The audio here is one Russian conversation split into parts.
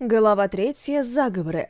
Глава третья, Заговоры.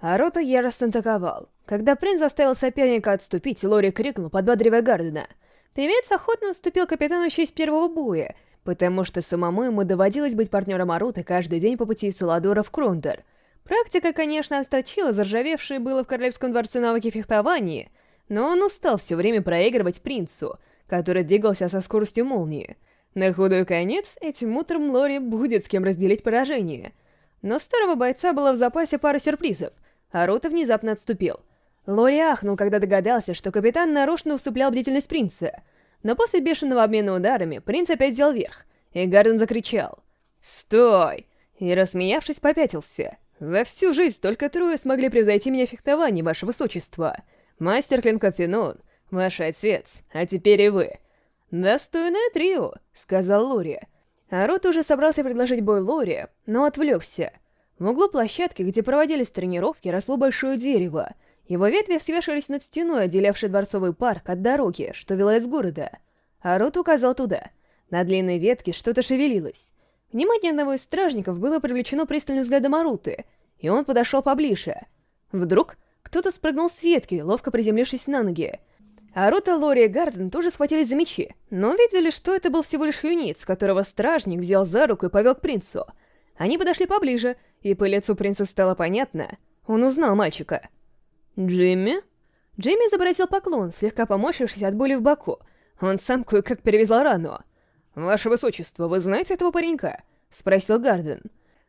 Арота яростно атаковал. Когда принц заставил соперника отступить, Лори крикнул, подбадривая Гардена. Певец охотно уступил капитану еще из первого боя, потому что самому ему доводилось быть партнером Аруты каждый день по пути из Саладора в Крундер. Практика, конечно, отточила заржавевшие было в Королевском дворце навыки фехтования, но он устал все время проигрывать принцу, который двигался со скоростью молнии. На худой конец этим утром Лори будет с кем разделить поражение — но старого бойца было в запасе пара сюрпризов, а Ротов внезапно отступил. Лори ахнул, когда догадался, что капитан нарочно усыплял бдительность принца. Но после бешеного обмена ударами принц опять взял верх, и Гарден закричал «Стой!» и, рассмеявшись, попятился. «За всю жизнь только трое смогли превзойти меня в фехтовании, ваше высочество. Мастер клинков Финун, ваш отец, а теперь и вы». «Достойное трио», — сказал Лори. А Рот уже собрался предложить бой Лори, но отвлекся. В углу площадки, где проводились тренировки, росло большое дерево. Его ветви свешивались над стеной, отделявшей дворцовый парк от дороги, что вела из города. Арут указал туда. На длинной ветке что-то шевелилось. Внимание одного из стражников было привлечено пристальным взглядом Аруты, и он подошел поближе. Вдруг кто-то спрыгнул с ветки, ловко приземлившись на ноги. Арута, Лори и Гарден тоже схватились за мечи, но видели, что это был всего лишь юниц, которого стражник взял за руку и повел к принцу. Они подошли поближе, и по лицу принца стало понятно. Он узнал мальчика. «Джимми?» Джимми изобразил поклон, слегка поморщившись от боли в боку. Он сам кое-как перевязал рану. «Ваше высочество, вы знаете этого паренька?» — спросил Гарден.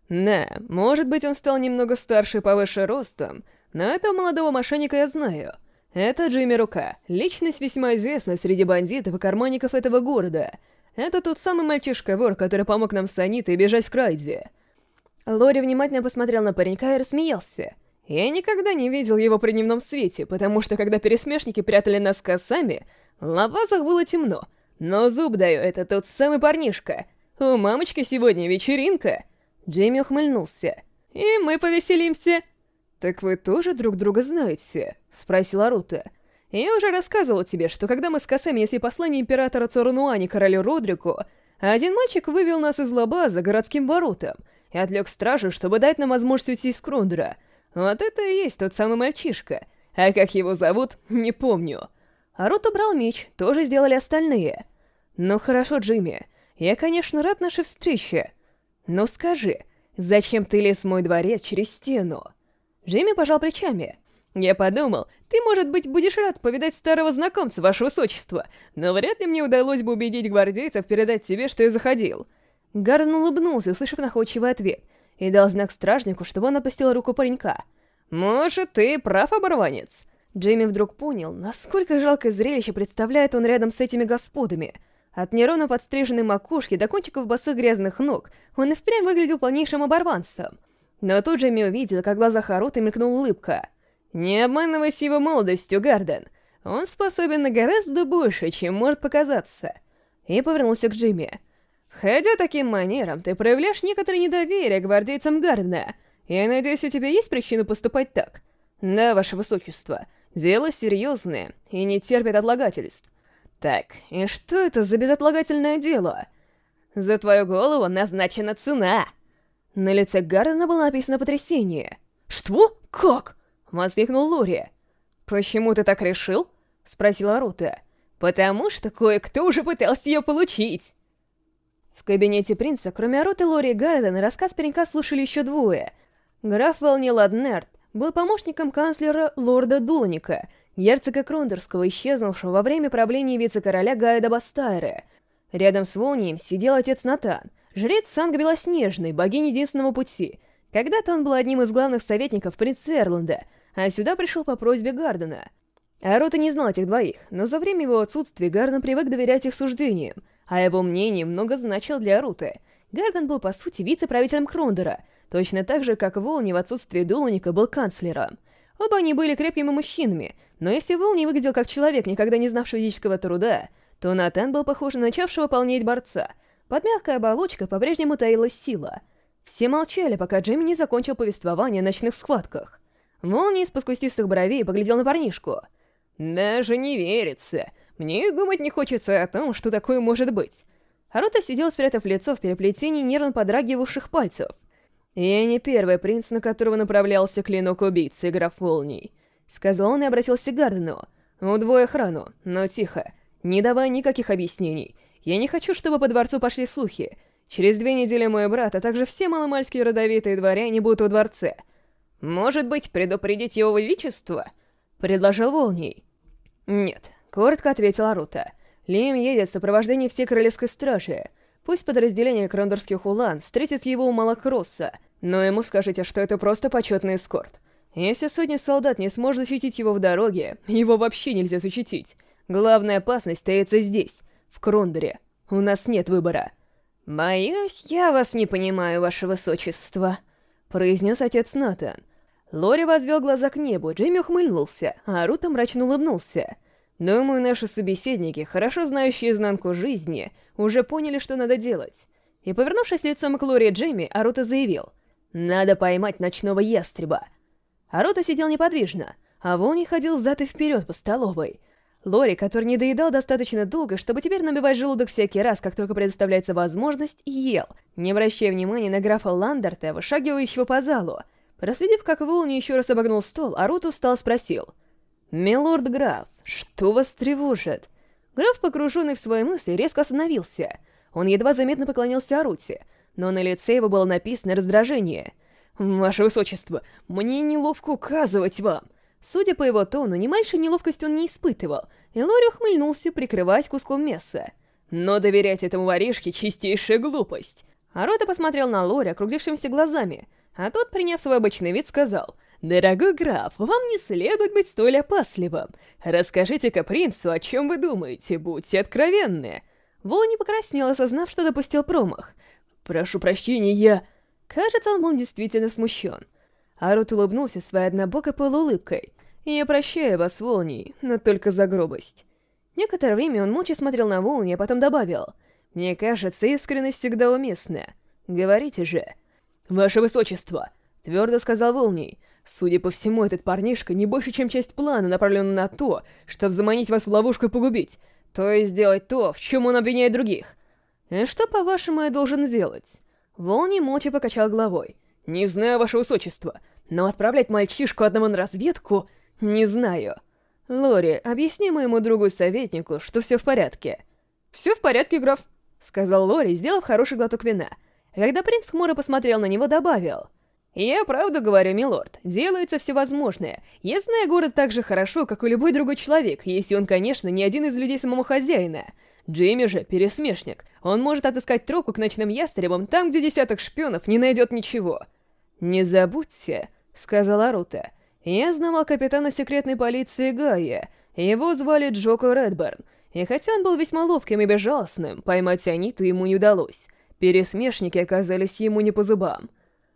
«Да, может быть, он стал немного старше и повыше ростом, но этого молодого мошенника я знаю». Это Джимми Рука, личность весьма известна среди бандитов и карманников этого города. Это тот самый мальчишка-вор, который помог нам с Анитой бежать в Крайде. Лори внимательно посмотрел на паренька и рассмеялся. Я никогда не видел его при дневном свете, потому что когда пересмешники прятали нас косами, на базах было темно. Но зуб даю, это тот самый парнишка. У мамочки сегодня вечеринка. Джимми ухмыльнулся. И мы повеселимся. «Так вы тоже друг друга знаете?» — спросила Рута. «Я уже рассказывал тебе, что когда мы с Касами несли послание императора Цорануани королю Родрику, один мальчик вывел нас из Лабаза городским воротам и отвлек стражу, чтобы дать нам возможность уйти из Крундра. Вот это и есть тот самый мальчишка. А как его зовут, не помню». А брал меч, тоже сделали остальные. «Ну хорошо, Джимми, я, конечно, рад нашей встрече. Но скажи, зачем ты лез в мой дворец через стену?» Джейми пожал плечами. «Я подумал, ты, может быть, будешь рад повидать старого знакомца, ваше высочество, но вряд ли мне удалось бы убедить гвардейцев передать тебе, что я заходил». Гарден улыбнулся, услышав находчивый ответ, и дал знак стражнику, чтобы он опустил руку паренька. «Может, ты прав, оборванец?» Джейми вдруг понял, насколько жалкое зрелище представляет он рядом с этими господами. От неровно подстриженной макушки до кончиков босых грязных ног он и впрямь выглядел полнейшим оборванцем но тут же Ми увидел, как глаза Харута мелькнула улыбка. «Не обманывайся его молодостью, Гарден. Он способен на гораздо больше, чем может показаться». И повернулся к Джимми. «Ходя таким манером, ты проявляешь некоторое недоверие к гвардейцам Гардена. Я надеюсь, у тебя есть причина поступать так?» «Да, ваше высочество. Дело серьезное и не терпит отлагательств». «Так, и что это за безотлагательное дело?» «За твою голову назначена цена!» На лице Гардена было написано потрясение. «Что? Как?» — воскликнул Лори. «Почему ты так решил?» — спросила Рута. «Потому что кое-кто уже пытался ее получить!» В кабинете принца, кроме Руты, Лори и Гардена, рассказ паренька слушали еще двое. Граф Волни Ладнерт был помощником канцлера лорда Дуланика, герцога Крондерского, исчезнувшего во время правления вице-короля Гайда Бастайра. Рядом с Волнием сидел отец Натан — Жрец Санг Белоснежный, богинь единственного пути. Когда-то он был одним из главных советников принца Эрланда, а сюда пришел по просьбе Гардена. Арота не знал этих двоих, но за время его отсутствия Гарден привык доверять их суждениям, а его мнение много значило для Аруты. Гарден был, по сути, вице-правителем Крондера, точно так же, как Волни в отсутствие Долуника был канцлером. Оба они были крепкими мужчинами, но если Волни выглядел как человек, никогда не знавший физического труда, то Натан был похож на начавшего полнеть борца — под мягкой оболочкой по-прежнему таилась сила. Все молчали, пока Джимми не закончил повествование о ночных схватках. Молния из-под кустистых бровей поглядел на парнишку. «Даже не верится. Мне думать не хочется о том, что такое может быть». Харуто сидел, спрятав лицо в переплетении нервно подрагивавших пальцев. «Я не первый принц, на которого направлялся клинок убийцы, граф Волний», — сказал он и обратился к Гардену. «Удвой охрану, но тихо, не давая никаких объяснений, я не хочу, чтобы по дворцу пошли слухи. Через две недели мой брат, а также все маломальские родовитые дворяне будут у дворце. Может быть, предупредить его величество?» Предложил Волний. «Нет», — коротко ответила Рута. «Лим едет в сопровождении всей королевской стражи. Пусть подразделение крондорских улан встретит его у Малакросса, но ему скажите, что это просто почетный эскорт. Если сотни солдат не сможет защитить его в дороге, его вообще нельзя защитить. Главная опасность стоится здесь в Крундере. У нас нет выбора». «Боюсь, я вас не понимаю, ваше высочество», — произнес отец Натан. Лори возвел глаза к небу, Джимми ухмыльнулся, а Рута мрачно улыбнулся. «Думаю, наши собеседники, хорошо знающие изнанку жизни, уже поняли, что надо делать». И, повернувшись лицом к Лори и Джимми, Арута заявил, «Надо поймать ночного ястреба». Арута сидел неподвижно, а Волни ходил взад и вперед по столовой — Лори, который не доедал достаточно долго, чтобы теперь набивать желудок всякий раз, как только предоставляется возможность, ел, не обращая внимания на графа Ландерта, вышагивающего по залу. Проследив, как Вулни еще раз обогнул стол, Арут устал спросил. «Милорд граф, что вас тревожит?» Граф, погруженный в свои мысли, резко остановился. Он едва заметно поклонился Аруте, но на лице его было написано раздражение. «Ваше высочество, мне неловко указывать вам!» Судя по его тону, ни малейшей неловкости он не испытывал, и Лори ухмыльнулся, прикрываясь куском мяса. Но доверять этому воришке — чистейшая глупость. Арота посмотрел на Лори округлившимися глазами, а тот, приняв свой обычный вид, сказал, «Дорогой граф, вам не следует быть столь опасливым. Расскажите-ка принцу, о чем вы думаете, будьте откровенны». Вол не покраснел, осознав, что допустил промах. «Прошу прощения, я...» Кажется, он был действительно смущен. Арут улыбнулся своей однобокой улыбкой. «Я прощаю вас, Волни, но только за грубость». Некоторое время он молча смотрел на Волни, а потом добавил. «Мне кажется, искренность всегда уместна. Говорите же». «Ваше Высочество!» — твердо сказал Волни. «Судя по всему, этот парнишка не больше, чем часть плана, направленного на то, чтобы заманить вас в ловушку и погубить, то есть сделать то, в чем он обвиняет других». «И э, что, по-вашему, я должен делать?» Волни молча покачал головой. Не знаю, ваше высочество, но отправлять мальчишку одному на разведку не знаю. Лори, объясни моему другу-советнику, что все в порядке. Все в порядке, граф, сказал Лори, сделав хороший глоток вина. Когда принц хмуро посмотрел на него, добавил... «Я правду говорю, милорд. Делается все возможное. Я знаю город так же хорошо, как и любой другой человек, если он, конечно, не один из людей самого хозяина. Джимми же пересмешник. Он может отыскать тропу к ночным ястребам там, где десяток шпионов не найдет ничего. «Не забудьте», — сказала Рута. «Я знала капитана секретной полиции Гая. Его звали Джоко Редберн. И хотя он был весьма ловким и безжалостным, поймать Аниту ему не удалось. Пересмешники оказались ему не по зубам.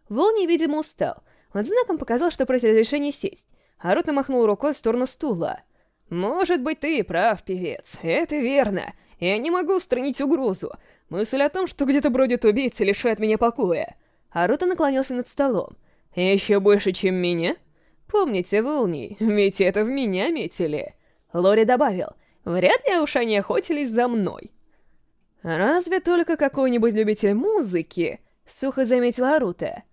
Вол видимо устал. Он знаком показал, что просит разрешения сесть. А Рута махнул рукой в сторону стула. «Может быть, ты и прав, певец. Это верно. Я не могу устранить угрозу. Мысль о том, что где-то бродит убийца, лишает меня покоя». Аруто наклонился над столом. «Еще больше, чем меня? Помните, волни, ведь это в меня метили!» Лори добавил. «Вряд ли уж они охотились за мной!» «Разве только какой-нибудь любитель музыки?» — сухо заметила Арута.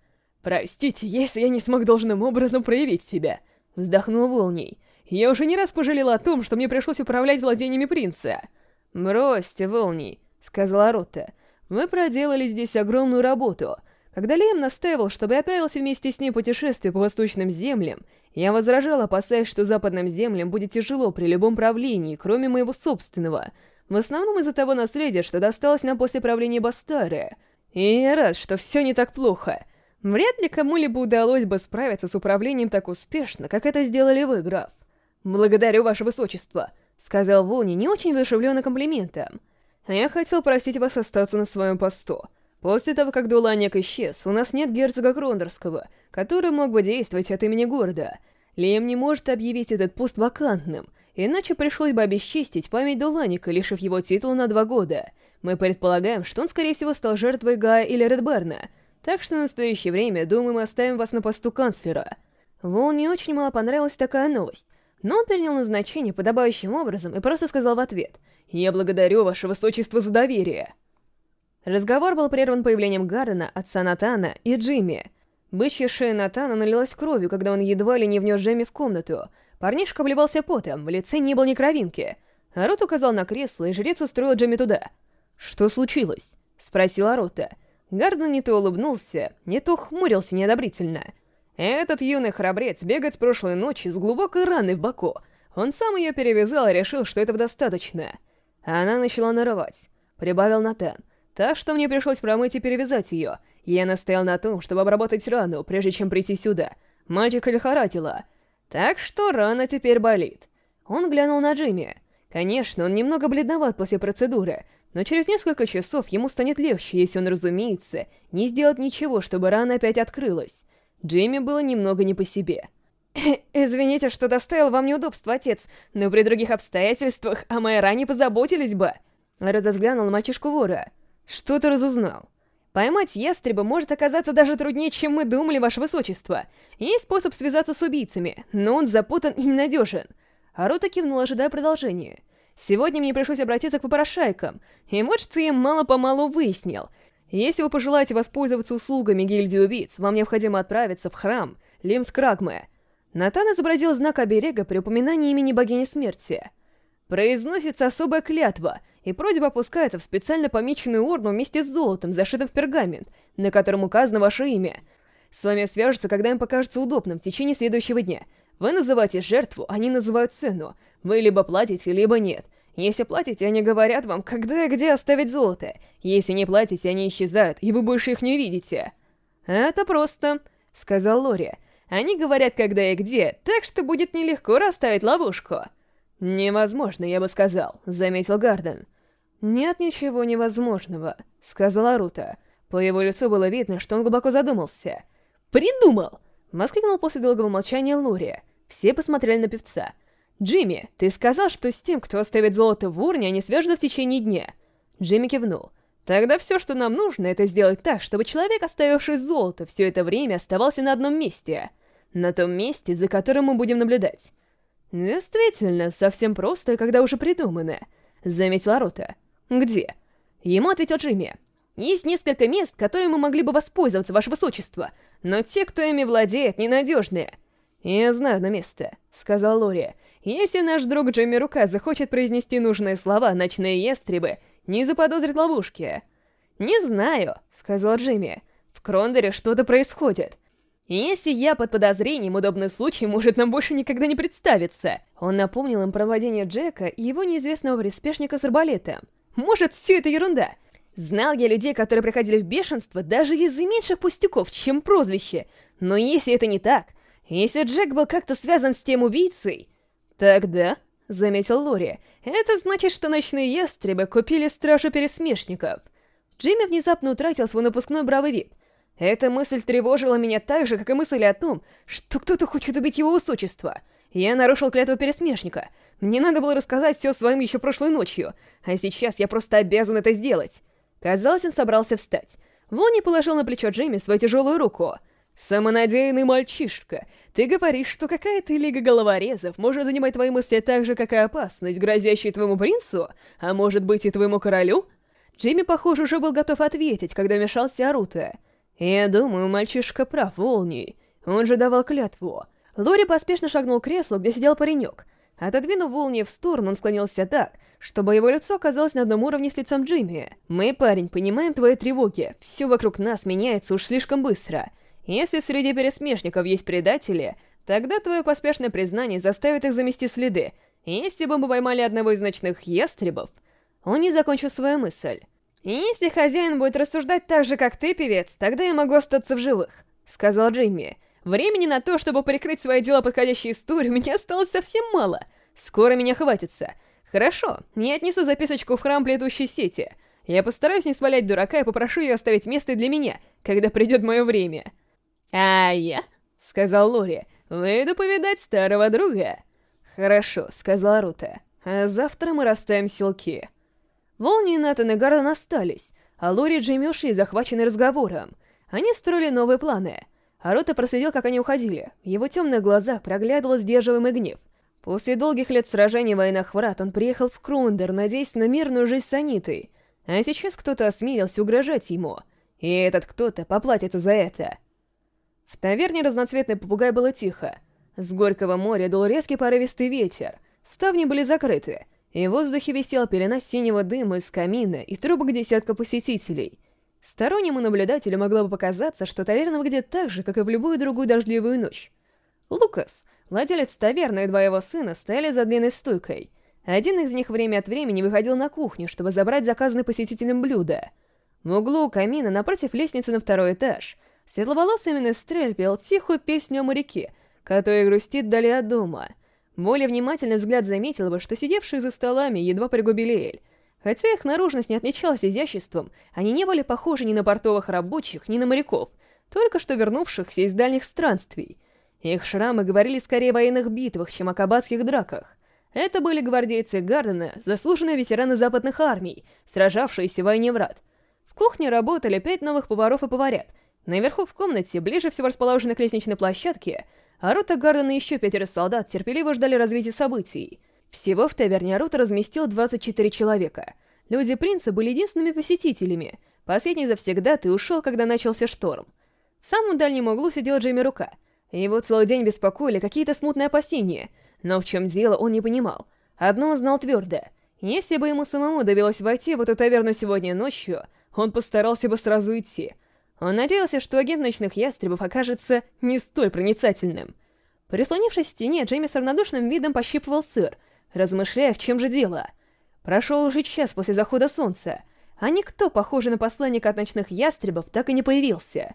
«Простите, если я не смог должным образом проявить себя!» — вздохнул Волний. «Я уже не раз пожалела о том, что мне пришлось управлять владениями принца!» «Бросьте, Волний!» — сказала Арута. «Мы проделали здесь огромную работу!» Когда Лиам настаивал, чтобы я отправился вместе с ней путешествие по восточным землям, я возражал, опасаясь, что западным землям будет тяжело при любом правлении, кроме моего собственного, в основном из-за того наследия, что досталось нам после правления Бастары. И я рад, что все не так плохо. Вряд ли кому-либо удалось бы справиться с управлением так успешно, как это сделали вы, граф. «Благодарю, ваше высочество», — сказал Вуни, не очень воодушевленно комплиментом. «Я хотел просить вас остаться на своем посту». После того, как Дуланек исчез, у нас нет герцога Крондорского, который мог бы действовать от имени города. Лем не может объявить этот пост вакантным, иначе пришлось бы обесчистить память Дуланика, лишив его титула на два года. Мы предполагаем, что он, скорее всего, стал жертвой Гая или Редберна, так что в настоящее время, думаю, мы оставим вас на посту канцлера. не очень мало понравилась такая новость, но он принял назначение подобающим образом и просто сказал в ответ «Я благодарю ваше высочество за доверие». Разговор был прерван появлением Гардена, отца Натана и Джимми. Бычья шея Натана налилась кровью, когда он едва ли не внес Джимми в комнату. Парнишка обливался потом, в лице не было ни кровинки. Арот указал на кресло, и жрец устроил Джимми туда. «Что случилось?» — спросил Арота. Гарден не то улыбнулся, не то хмурился неодобрительно. Этот юный храбрец бегает с прошлой ночи с глубокой раной в боку. Он сам ее перевязал и решил, что этого достаточно. Она начала нарывать. Прибавил Натан. Так что мне пришлось промыть и перевязать ее. Я настоял на том, чтобы обработать рану, прежде чем прийти сюда. Мальчика лихорадила. Так что рана теперь болит. Он глянул на Джимми. Конечно, он немного бледноват после процедуры, но через несколько часов ему станет легче, если он, разумеется, не сделает ничего, чтобы рана опять открылась. Джимми было немного не по себе. «Э, «Извините, что доставил вам неудобства, отец, но при других обстоятельствах о моей ране позаботились бы!» Редос взглянул на мальчишку вора. Что-то разузнал. Поймать ястреба может оказаться даже труднее, чем мы думали, ваше высочество. Есть способ связаться с убийцами, но он запутан и ненадежен. Арута кивнула, ожидая продолжения. Сегодня мне пришлось обратиться к попрошайкам, и вот что я мало-помалу выяснил. Если вы пожелаете воспользоваться услугами гильдии убийц, вам необходимо отправиться в храм Лимс Крагме. Натан изобразил знак оберега при упоминании имени богини смерти. Произносится особая клятва — и просьба опускается в специально помеченную урну вместе с золотом, зашитым в пергамент, на котором указано ваше имя. С вами свяжутся, когда им покажется удобным, в течение следующего дня. Вы называете жертву, они называют цену. Вы либо платите, либо нет. Если платите, они говорят вам, когда и где оставить золото. Если не платите, они исчезают, и вы больше их не увидите. «Это просто», — сказал Лори. «Они говорят, когда и где, так что будет нелегко расставить ловушку». «Невозможно, я бы сказал», — заметил Гарден. «Нет ничего невозможного», — сказала Рута. По его лицу было видно, что он глубоко задумался. «Придумал!» — воскликнул после долгого молчания Лори. Все посмотрели на певца. «Джимми, ты сказал, что с тем, кто оставит золото в урне, они свяжутся в течение дня». Джимми кивнул. «Тогда все, что нам нужно, это сделать так, чтобы человек, оставивший золото, все это время оставался на одном месте. На том месте, за которым мы будем наблюдать». «Действительно, совсем просто, когда уже придумано», — заметила Рута. «Где?» Ему ответил Джимми. «Есть несколько мест, которые мы могли бы воспользоваться, ваше высочество, но те, кто ими владеет, ненадежные». «Я знаю одно место», — сказал Лори. «Если наш друг Джимми Рука захочет произнести нужные слова «ночные ястребы», не заподозрит ловушки». «Не знаю», — сказал Джимми. «В Крондере что-то происходит. Если я под подозрением, удобный случай может нам больше никогда не представиться». Он напомнил им проводение Джека и его неизвестного приспешника с арбалетом. Может, все это ерунда? Знал я людей, которые приходили в бешенство даже из-за меньших пустяков, чем прозвище. Но если это не так, если Джек был как-то связан с тем убийцей, тогда, — заметил Лори, — это значит, что ночные ястребы купили стражу пересмешников. Джимми внезапно утратил свой напускной бравый вид. Эта мысль тревожила меня так же, как и мысль о том, что кто-то хочет убить его высочество — я нарушил клятву пересмешника. Мне надо было рассказать все с вами еще прошлой ночью, а сейчас я просто обязан это сделать. Казалось, он собрался встать. Вонни положил на плечо Джейми свою тяжелую руку. «Самонадеянный мальчишка, ты говоришь, что какая-то лига головорезов может занимать твои мысли так же, как и опасность, грозящая твоему принцу, а может быть и твоему королю?» Джимми, похоже, уже был готов ответить, когда вмешался Арута. «Я думаю, мальчишка прав, Волни. Он же давал клятву. Лори поспешно шагнул к креслу, где сидел паренек. Отодвинув Вулни в сторону, он склонился так, чтобы его лицо оказалось на одном уровне с лицом Джимми. «Мы, парень, понимаем твои тревоги. Все вокруг нас меняется уж слишком быстро. Если среди пересмешников есть предатели, тогда твое поспешное признание заставит их замести следы. Если бы мы поймали одного из ночных ястребов...» Он не закончил свою мысль. «Если хозяин будет рассуждать так же, как ты, певец, тогда я могу остаться в живых», — сказал Джимми. Времени на то, чтобы прикрыть свои дела подходящей историей, у меня осталось совсем мало. Скоро меня хватится. Хорошо, я отнесу записочку в храм плетущей сети. Я постараюсь не свалять дурака и попрошу ее оставить место для меня, когда придет мое время. «А я?» — сказал Лори. «Выйду повидать старого друга». «Хорошо», — сказала Рута. «А завтра мы расставим силки. Волни Натан и Гарден остались, а Лори и Джейми ушли, захвачены разговором. Они строили новые планы — Арота проследил, как они уходили. В его темных глазах проглядывалось сдерживаемый гнев. После долгих лет сражений в войнах врат он приехал в Крундер, надеясь на мирную жизнь с Анитой. А сейчас кто-то осмелился угрожать ему. И этот кто-то поплатится за это. В таверне разноцветный попугай было тихо. С Горького моря дул резкий порывистый ветер. Ставни были закрыты, и в воздухе висела пелена синего дыма из камина и трубок десятка посетителей — Стороннему наблюдателю могло бы показаться, что таверна выглядит так же, как и в любую другую дождливую ночь. Лукас, владелец таверны и два его сына, стояли за длинной стойкой. Один из них время от времени выходил на кухню, чтобы забрать заказанное посетителем блюдо. В углу у камина, напротив лестницы на второй этаж, светловолосый Менестрель пел тихую песню о моряке, который грустит вдали от дома. Более внимательный взгляд заметил бы, что сидевшие за столами едва пригубили эль, Хотя их наружность не отличалась изяществом, они не были похожи ни на портовых рабочих, ни на моряков, только что вернувшихся из дальних странствий. Их шрамы говорили скорее о военных битвах, чем о кабацких драках. Это были гвардейцы Гардена, заслуженные ветераны западных армий, сражавшиеся в войне врат. В кухне работали пять новых поваров и поварят. Наверху в комнате, ближе всего расположенной к лестничной площадке, а рота Гардена и еще пятеро солдат терпеливо ждали развития событий — всего в таверне Арут разместил 24 человека. Люди принца были единственными посетителями. Последний завсегда ты ушел, когда начался шторм. В самом дальнем углу сидел Джейми Рука. Его целый день беспокоили какие-то смутные опасения, но в чем дело он не понимал. Одно он знал твердо. Если бы ему самому довелось войти в эту таверну сегодня ночью, он постарался бы сразу идти. Он надеялся, что агент ночных ястребов окажется не столь проницательным. Прислонившись к стене, Джейми с равнодушным видом пощипывал сыр — размышляя, в чем же дело. Прошел уже час после захода солнца, а никто, похожий на посланника от ночных ястребов, так и не появился.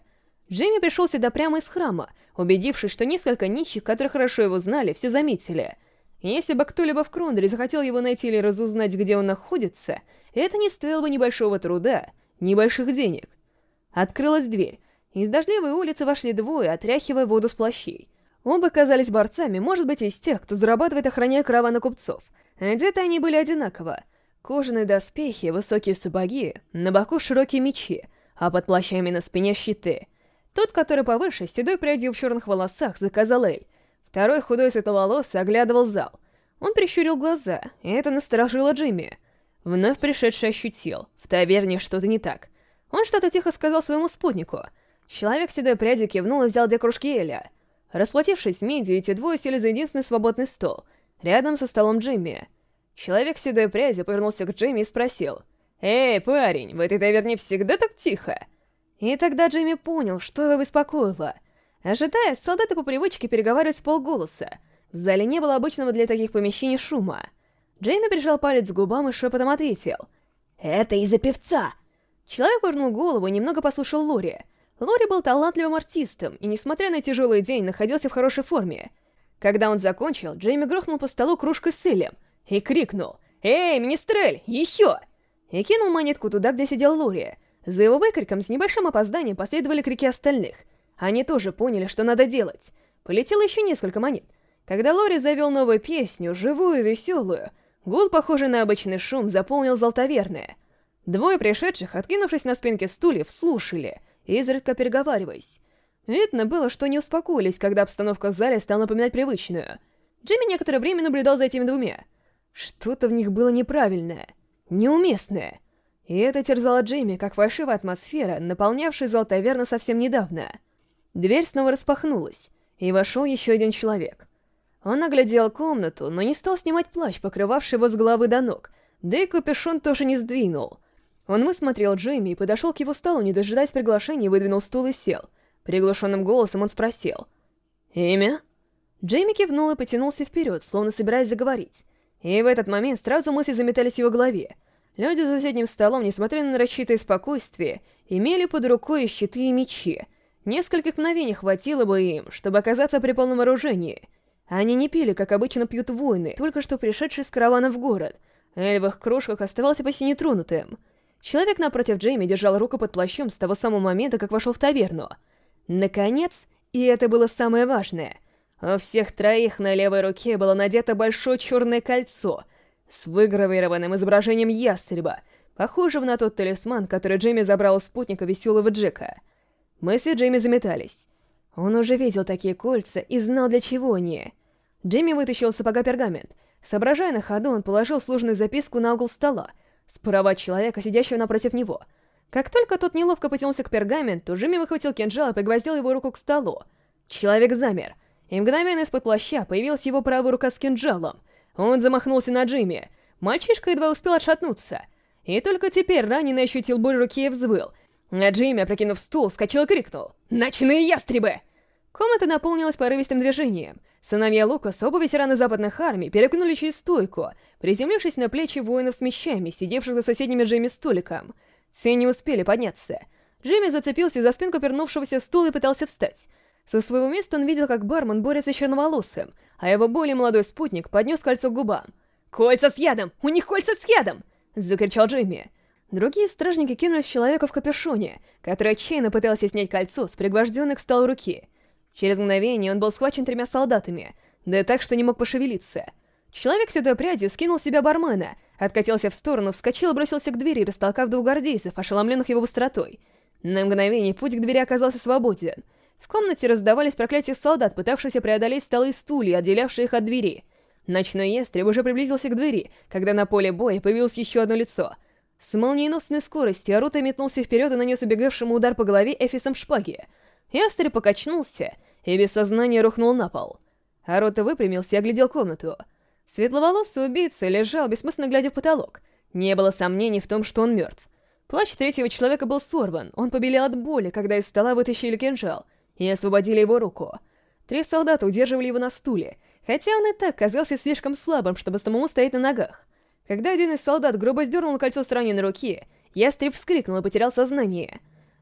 Джимми пришел сюда прямо из храма, убедившись, что несколько нищих, которые хорошо его знали, все заметили. Если бы кто-либо в Крондере захотел его найти или разузнать, где он находится, это не стоило бы небольшого труда, небольших денег. Открылась дверь. Из дождливой улицы вошли двое, отряхивая воду с плащей. Оба казались борцами, может быть, из тех, кто зарабатывает, охраняя караваны купцов. Одеты они были одинаково. Кожаные доспехи, высокие сапоги, на боку широкие мечи, а под плащами на спине щиты. Тот, который повыше, с седой прядью в черных волосах, заказал Эль. Второй худой светловолосый оглядывал зал. Он прищурил глаза, и это насторожило Джимми. Вновь пришедший ощутил, в таверне что-то не так. Он что-то тихо сказал своему спутнику. Человек седой прядью кивнул и взял две кружки Эля — Расплатившись медью, эти двое сели за единственный свободный стол, рядом со столом Джимми. Человек в седой пряди повернулся к Джимми и спросил, «Эй, парень, в этой таверне всегда так тихо?» И тогда Джимми понял, что его беспокоило. Ожидая, солдаты по привычке переговаривались полголоса. В зале не было обычного для таких помещений шума. Джейми прижал палец к губам и шепотом ответил. «Это из-за певца!» Человек повернул голову и немного послушал Лори. Лори был талантливым артистом, и, несмотря на тяжелый день, находился в хорошей форме. Когда он закончил, Джейми грохнул по столу кружкой с Элем и крикнул «Эй, Министрель, еще!» и кинул монетку туда, где сидел Лори. За его выкриком с небольшим опозданием последовали крики остальных. Они тоже поняли, что надо делать. Полетело еще несколько монет. Когда Лори завел новую песню, живую и веселую, гул, похожий на обычный шум, заполнил золотоверное. Двое пришедших, откинувшись на спинке стульев, слушали — изредка переговариваясь. Видно было, что не успокоились, когда обстановка в зале стала напоминать привычную. Джимми некоторое время наблюдал за этими двумя. Что-то в них было неправильное, неуместное. И это терзало Джимми, как фальшивая атмосфера, наполнявшая зал таверны совсем недавно. Дверь снова распахнулась, и вошел еще один человек. Он оглядел комнату, но не стал снимать плащ, покрывавший его с головы до ног, да и капюшон тоже не сдвинул — он высмотрел Джейми и подошел к его столу, не дожидаясь приглашения, выдвинул стул и сел. Приглушенным голосом он спросил. «Имя?» Джейми кивнул и потянулся вперед, словно собираясь заговорить. И в этот момент сразу мысли заметались в его голове. Люди за соседним столом, несмотря на нарочитое спокойствие, имели под рукой щиты и мечи. Нескольких мгновений хватило бы им, чтобы оказаться при полном вооружении. Они не пили, как обычно пьют воины, только что Человек напротив Джейми держал руку под плащом с того самого момента, как вошел в таверну. Наконец, и это было самое важное, у всех троих на левой руке было надето большое черное кольцо с выгравированным изображением ястреба, похожего на тот талисман, который Джейми забрал у спутника веселого Джека. Мысли Джейми заметались. Он уже видел такие кольца и знал, для чего они. Джейми вытащил сапога пергамент. Соображая на ходу, он положил сложную записку на угол стола — споровать человека, сидящего напротив него. Как только тот неловко потянулся к пергаменту, Джимми выхватил кинжал и пригвоздил его руку к столу. Человек замер, и мгновенно из-под плаща появилась его правая рука с кинжалом. Он замахнулся на Джимми. Мальчишка едва Комната наполнилась порывистым движением. Сыновья Лука с оба ветерана западных армий перекнули через стойку, приземлившись на плечи воинов с мечами, сидевших за соседними Джимми столиком. Все не успели подняться. Джимми зацепился за спинку пернувшегося стула и пытался встать. Со своего места он видел, как бармен борется с черноволосым, а его более молодой спутник поднес кольцо к губам. «Кольца с ядом! У них кольца с ядом!» — закричал Джимми. Другие стражники кинулись в человека в капюшоне, который отчаянно пытался снять кольцо с пригвожденной к столу руки — Через мгновение он был схвачен тремя солдатами, да так, что не мог пошевелиться. Человек с седой прядью скинул себя бармена, откатился в сторону, вскочил и бросился к двери, растолкав двух гвардейцев, ошеломленных его быстротой. На мгновение путь к двери оказался свободен. В комнате раздавались проклятия солдат, пытавшихся преодолеть столы и стулья, отделявшие их от двери. Ночной ястреб уже приблизился к двери, когда на поле боя появилось еще одно лицо. С молниеносной скоростью Арута метнулся вперед и нанес убегавшему удар по голове Эфисом шпаги. Ястреб покачнулся, и без сознания рухнул на пол. Арота выпрямился и оглядел комнату. Светловолосый убийца лежал, бессмысленно глядя в потолок. Не было сомнений в том, что он мертв. Плач третьего человека был сорван, он побелел от боли, когда из стола вытащили кинжал и освободили его руку. Три солдата удерживали его на стуле, хотя он и так казался слишком слабым, чтобы самому стоять на ногах. Когда один из солдат грубо сдернул кольцо с раненой руки, ястреб вскрикнул и потерял сознание.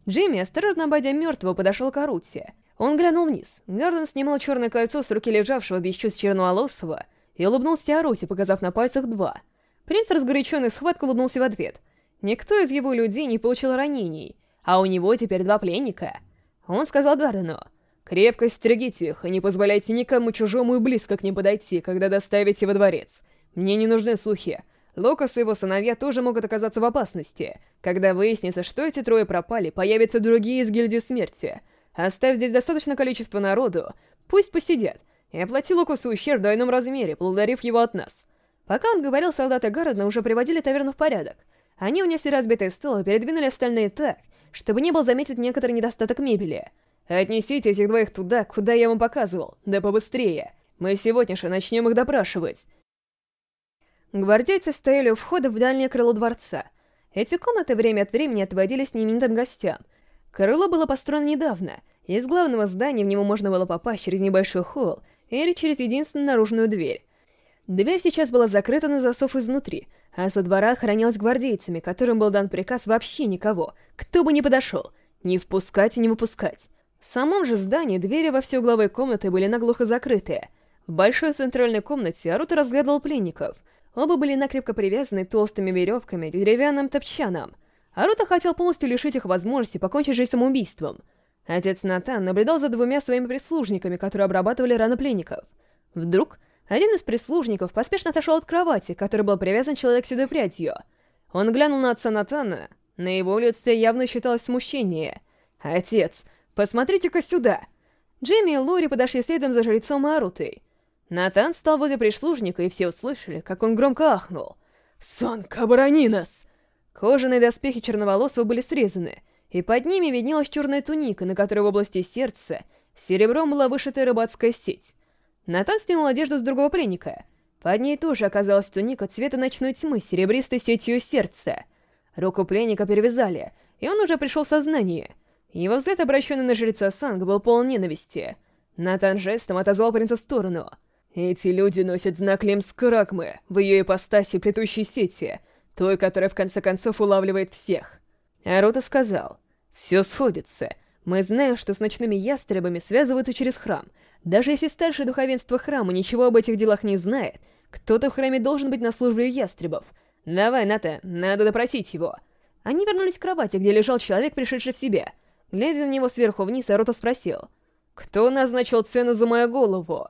Джимми, осторожно обойдя мертвого, подошел к Аруте. Он глянул вниз. Гарден снимал черное кольцо с руки лежавшего без чувств черноволосого и улыбнулся Аросе, показав на пальцах два. Принц, разгоряченный схватку, улыбнулся в ответ. Никто из его людей не получил ранений, а у него теперь два пленника. Он сказал Гардену, «Крепко стерегите их и не позволяйте никому чужому и близко к ним подойти, когда доставите во дворец. Мне не нужны слухи. Локас и его сыновья тоже могут оказаться в опасности. Когда выяснится, что эти трое пропали, появятся другие из гильдии смерти». Оставь здесь достаточное количество народу. Пусть посидят. Я платил Лукусу ущерб двойном размере, благодарив его от нас. Пока он говорил, солдаты Гародна уже приводили таверну в порядок. Они унесли разбитый стол и передвинули остальные так, чтобы не был заметен некоторый недостаток мебели. «Отнесите этих двоих туда, куда я вам показывал, да побыстрее. Мы сегодня же начнем их допрашивать». Гвардейцы стояли у входа в дальнее крыло дворца. Эти комнаты время от времени отводились неминутым гостям — Крыло было построено недавно, из главного здания в него можно было попасть через небольшой холл или через единственную наружную дверь. Дверь сейчас была закрыта на засов изнутри, а со двора охранялась гвардейцами, которым был дан приказ вообще никого, кто бы ни подошел, не впускать и не выпускать. В самом же здании двери во все угловые комнаты были наглухо закрыты. В большой центральной комнате Аруто разглядывал пленников. Оба были накрепко привязаны толстыми веревками к деревянным топчанам — Арута хотел полностью лишить их возможности покончить жизнь самоубийством. Отец Натан наблюдал за двумя своими прислужниками, которые обрабатывали раны пленников. Вдруг один из прислужников поспешно отошел от кровати, к которой был привязан человек седой прядью. Он глянул на отца Натана, на его лице явно считалось смущение. «Отец, посмотрите-ка сюда!» Джимми и Лори подошли следом за жрецом и Арутой. Натан встал возле прислужника, и все услышали, как он громко ахнул. «Сон Кабаранинос!» Кожаные доспехи черноволосого были срезаны, и под ними виднелась черная туника, на которой в области сердца серебром была вышита рыбацкая сеть. Натан снял одежду с другого пленника. Под ней тоже оказалась туника цвета ночной тьмы серебристой сетью сердца. Руку пленника перевязали, и он уже пришел в сознание. Его взгляд, обращенный на жреца Санг, был полон ненависти. Натан жестом отозвал принца в сторону. «Эти люди носят знак Лемскракмы в ее ипостаси плетущей сети», той, которая в конце концов улавливает всех. Аруто сказал, «Все сходится. Мы знаем, что с ночными ястребами связываются через храм. Даже если старшее духовенство храма ничего об этих делах не знает, кто-то в храме должен быть на службе ястребов. Давай, Ната, надо допросить его». Они вернулись к кровати, где лежал человек, пришедший в себя. Глядя на него сверху вниз, Аруто спросил, «Кто назначил цену за мою голову?»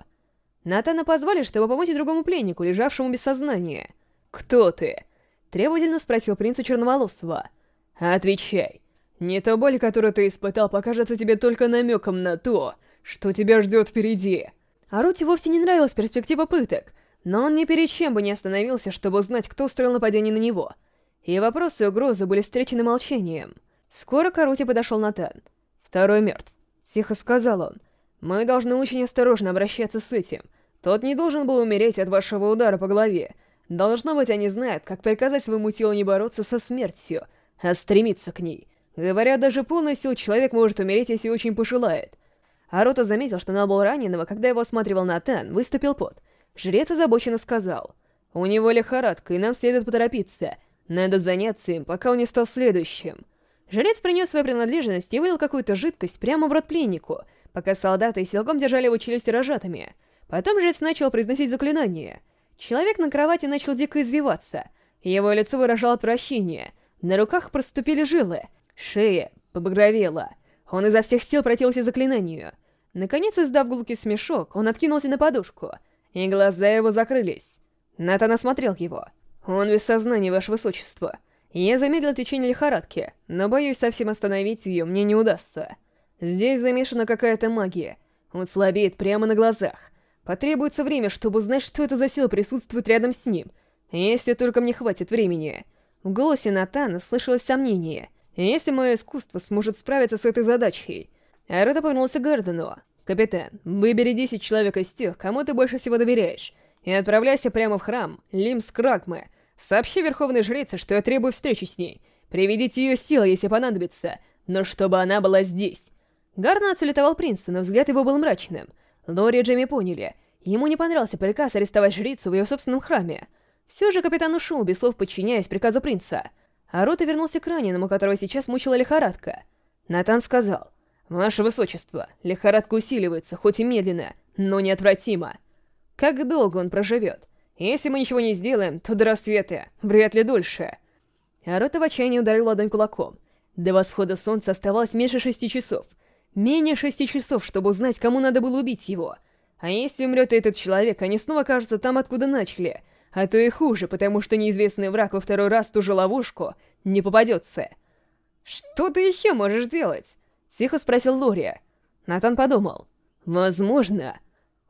Натана позвали, чтобы помочь другому пленнику, лежавшему без сознания. «Кто ты?» Требовательно спросил принца Черноволосого. «Отвечай. Не та боль, которую ты испытал, покажется тебе только намеком на то, что тебя ждет впереди». Арути вовсе не нравилась перспектива пыток, но он ни перед чем бы не остановился, чтобы узнать, кто строил нападение на него. И вопросы и угрозы были встречены молчанием. Скоро к Арути подошел Натан. «Второй мертв», — тихо сказал он. «Мы должны очень осторожно обращаться с этим. Тот не должен был умереть от вашего удара по голове, Должно быть, они знают, как приказать своему телу не бороться со смертью, а стремиться к ней. Говоря, даже полный сил человек может умереть, если очень пожелает. Арота заметил, что на был раненого, когда его осматривал Натан, выступил пот. Жрец озабоченно сказал, «У него лихорадка, и нам следует поторопиться. Надо заняться им, пока он не стал следующим». Жрец принес свои принадлежности и вылил какую-то жидкость прямо в рот пленнику, пока солдаты силком держали его челюсти рожатыми. Потом жрец начал произносить заклинание — Человек на кровати начал дико извиваться. Его лицо выражало отвращение. На руках проступили жилы. Шея побагровела. Он изо всех сил противился заклинанию. Наконец, издав гулкий смешок, он откинулся на подушку. И глаза его закрылись. Натан осмотрел его. «Он без сознания, ваше высочество. Я замедлил течение лихорадки, но боюсь, совсем остановить ее мне не удастся. Здесь замешана какая-то магия. Он слабеет прямо на глазах. Потребуется время, чтобы узнать, что это за сила присутствует рядом с ним. Если только мне хватит времени. В голосе Натана слышалось сомнение. Если мое искусство сможет справиться с этой задачей. Арота повернулся к Гардену. «Капитан, выбери 10 человек из тех, кому ты больше всего доверяешь, и отправляйся прямо в храм Лимс Крагмы. Сообщи Верховной Жрице, что я требую встречи с ней. Приведите ее силы, если понадобится, но чтобы она была здесь». Гарден оцелетовал принцу, но взгляд его был мрачным — Лори и Джимми поняли. Ему не понравился приказ арестовать жрицу в ее собственном храме. Все же капитан ушел, без слов подчиняясь приказу принца. А Рота вернулся к раненому, которого сейчас мучила лихорадка. Натан сказал, «Ваше высочество, лихорадка усиливается, хоть и медленно, но неотвратимо. Как долго он проживет? Если мы ничего не сделаем, то до рассвета, вряд ли дольше». А в отчаянии ударил ладонь кулаком. До восхода солнца оставалось меньше шести часов — Менее шести часов, чтобы узнать, кому надо было убить его. А если умрет этот человек, они снова окажутся там, откуда начали. А то и хуже, потому что неизвестный враг во второй раз в ту же ловушку не попадется. «Что ты еще можешь делать?» — тихо спросил Лория. Натан подумал. «Возможно».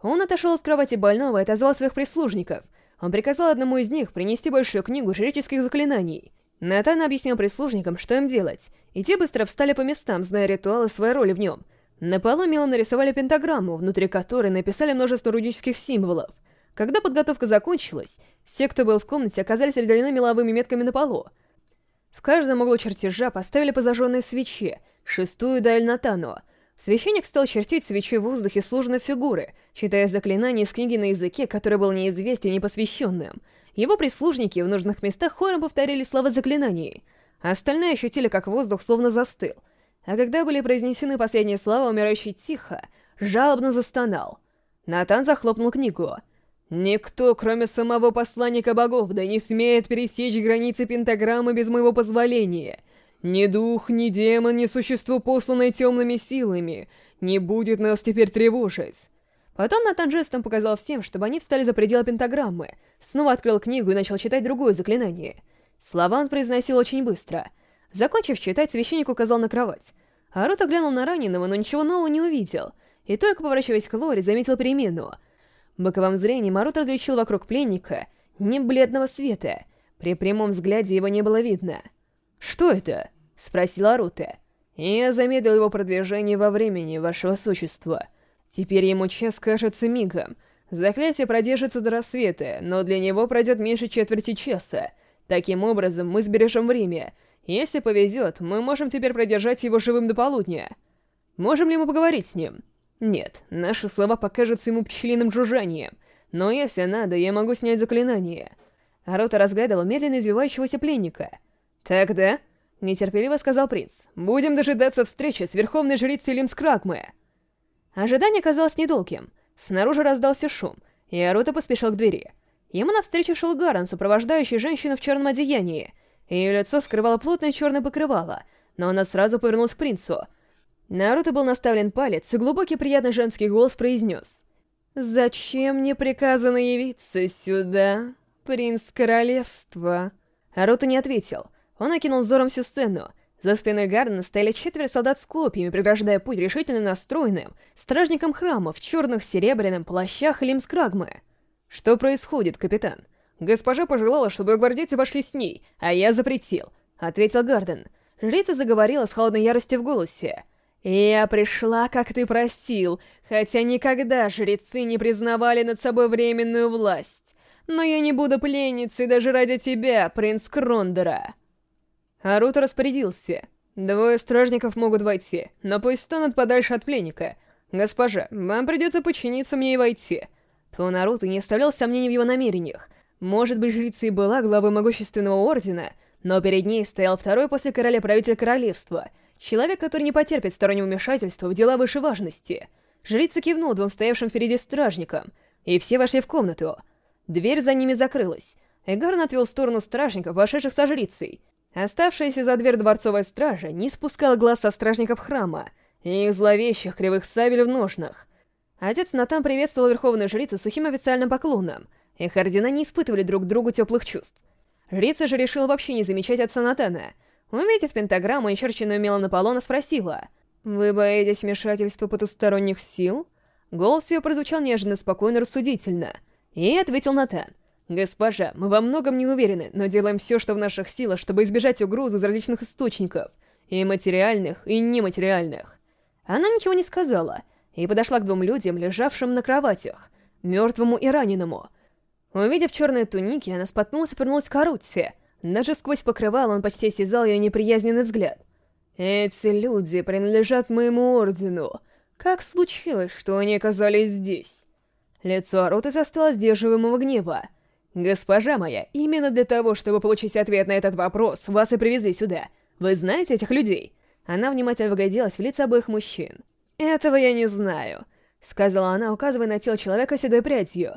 Он отошел от кровати больного и отозвал своих прислужников. Он приказал одному из них принести большую книгу жреческих заклинаний. Натан объяснил прислужникам, что им делать, и те быстро встали по местам, зная ритуалы своей роли в нем. На полу мило нарисовали пентаграмму, внутри которой написали множество рунических символов. Когда подготовка закончилась, все, кто был в комнате, оказались разделены меловыми метками на полу. В каждом углу чертежа поставили по зажженной свече, шестую даль Натану. Священник стал чертить свечи в воздухе сложно фигуры, читая заклинания из книги на языке, который был неизвестен и непосвященным. Его прислужники в нужных местах хором повторили слова заклинаний — а остальные ощутили, как воздух словно застыл. А когда были произнесены последние слова, умирающий тихо, жалобно застонал. Натан захлопнул книгу. «Никто, кроме самого посланника богов, да не смеет пересечь границы пентаграммы без моего позволения. Ни дух, ни демон, ни существо, посланное темными силами, не будет нас теперь тревожить». Потом Натан жестом показал всем, чтобы они встали за пределы пентаграммы, снова открыл книгу и начал читать другое заклинание — Слова он произносил очень быстро. Закончив читать, священник указал на кровать. Арут глянул на раненого, но ничего нового не увидел. И только поворачиваясь к Лоре, заметил перемену. Боковым зрением Арут различил вокруг пленника не бледного света. При прямом взгляде его не было видно. «Что это?» — спросил Арута. «Я замедлил его продвижение во времени, вашего существа. Теперь ему час кажется мигом. Заклятие продержится до рассвета, но для него пройдет меньше четверти часа». Таким образом, мы сбережем время. Если повезет, мы можем теперь продержать его живым до полудня. Можем ли мы поговорить с ним? Нет, наши слова покажутся ему пчелиным жужжанием. Но если надо, я могу снять заклинание. Рота разглядывал медленно извивающегося пленника. «Тогда...» — нетерпеливо сказал принц. «Будем дожидаться встречи с верховной жрицей Лимскракмы!» Ожидание казалось недолгим. Снаружи раздался шум, и Арута поспешил к двери. Ему навстречу шел Гарен, сопровождающий женщину в черном одеянии. Ее лицо скрывало плотное черное покрывало, но она сразу повернулась к принцу. Наруто был наставлен палец, и глубокий приятный женский голос произнес. «Зачем мне приказано явиться сюда, принц королевства?» Наруто не ответил. Он окинул взором всю сцену. За спиной Гардена стояли четверо солдат с копьями, преграждая путь решительно настроенным стражникам храма в черных серебряном плащах Лимскрагмы. Что происходит, капитан? Госпожа пожелала, чтобы гвардейцы вошли с ней, а я запретил, ответил Гарден. Жрица заговорила с холодной яростью в голосе. «Я пришла, как ты просил, хотя никогда жрецы не признавали над собой временную власть. Но я не буду пленницей даже ради тебя, принц Крондера». Арут распорядился. «Двое стражников могут войти, но пусть станут подальше от пленника. Госпожа, вам придется подчиниться мне и войти то Наруто не оставлял сомнений в его намерениях. Может быть, жрица и была главой могущественного ордена, но перед ней стоял второй после короля правитель королевства, человек, который не потерпит стороннего вмешательства в дела высшей важности. Жрица кивнул двум стоявшим впереди стражникам, и все вошли в комнату. Дверь за ними закрылась. Эгарн отвел в сторону стражников, вошедших со жрицей. Оставшаяся за дверь дворцовая стража не спускала глаз со стражников храма и их зловещих кривых сабель в ножнах — Отец Натан приветствовал Верховную Жрицу сухим официальным поклоном, и Хардина не испытывали друг другу теплых чувств. Жрица же решила вообще не замечать отца Натана. Увидев пентаграмму, очерченную мелом на полу, она спросила, «Вы боитесь вмешательства потусторонних сил?» Голос ее прозвучал неожиданно спокойно рассудительно. И ответил Натан, «Госпожа, мы во многом не уверены, но делаем все, что в наших силах, чтобы избежать угрозы из различных источников, и материальных, и нематериальных». Она ничего не сказала, — и подошла к двум людям, лежавшим на кроватях, мертвому и раненому. Увидев черные туники, она споткнулась и вернулась к Арутсе. Даже сквозь покрывало он почти осязал ее неприязненный взгляд. «Эти люди принадлежат моему ордену. Как случилось, что они оказались здесь?» Лицо Аруты застало сдерживаемого гнева. «Госпожа моя, именно для того, чтобы получить ответ на этот вопрос, вас и привезли сюда. Вы знаете этих людей?» Она внимательно выгляделась в лица обоих мужчин. «Этого я не знаю», — сказала она, указывая на тело человека седой прядью.